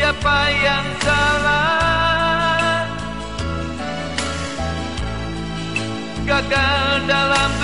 siapa yang salah. Gagal dalam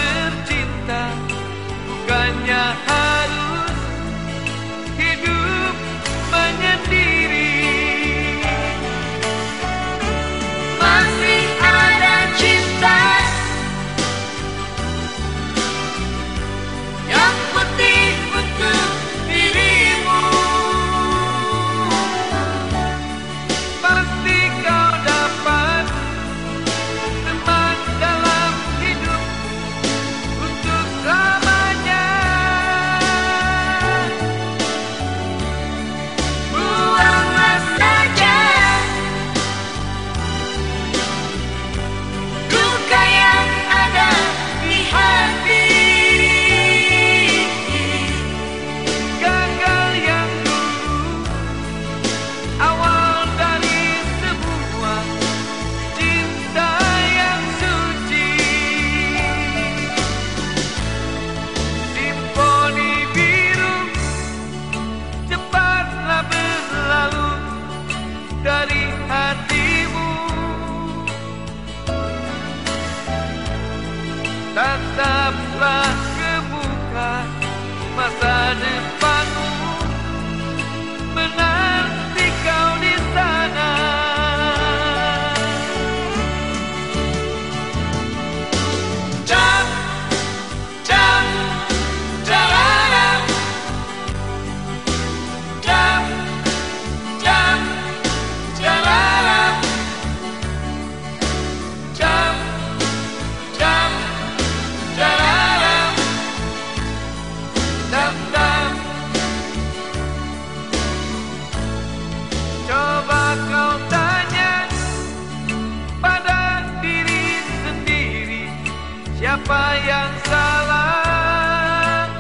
siapa yang salah?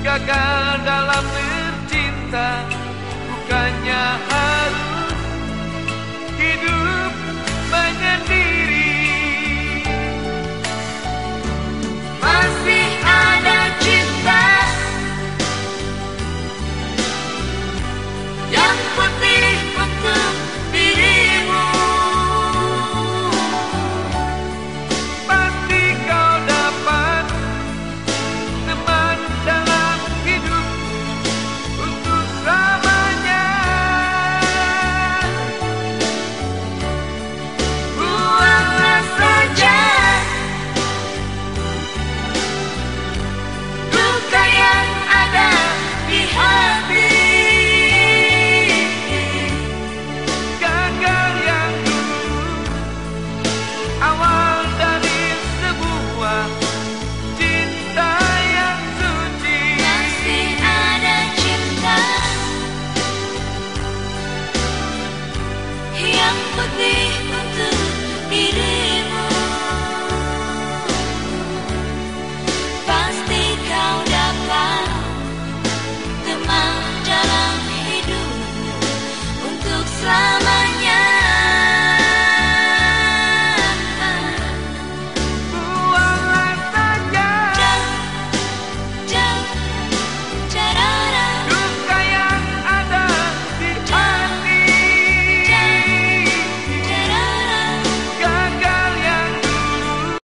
Gagal dalam bercinta bukannya empathy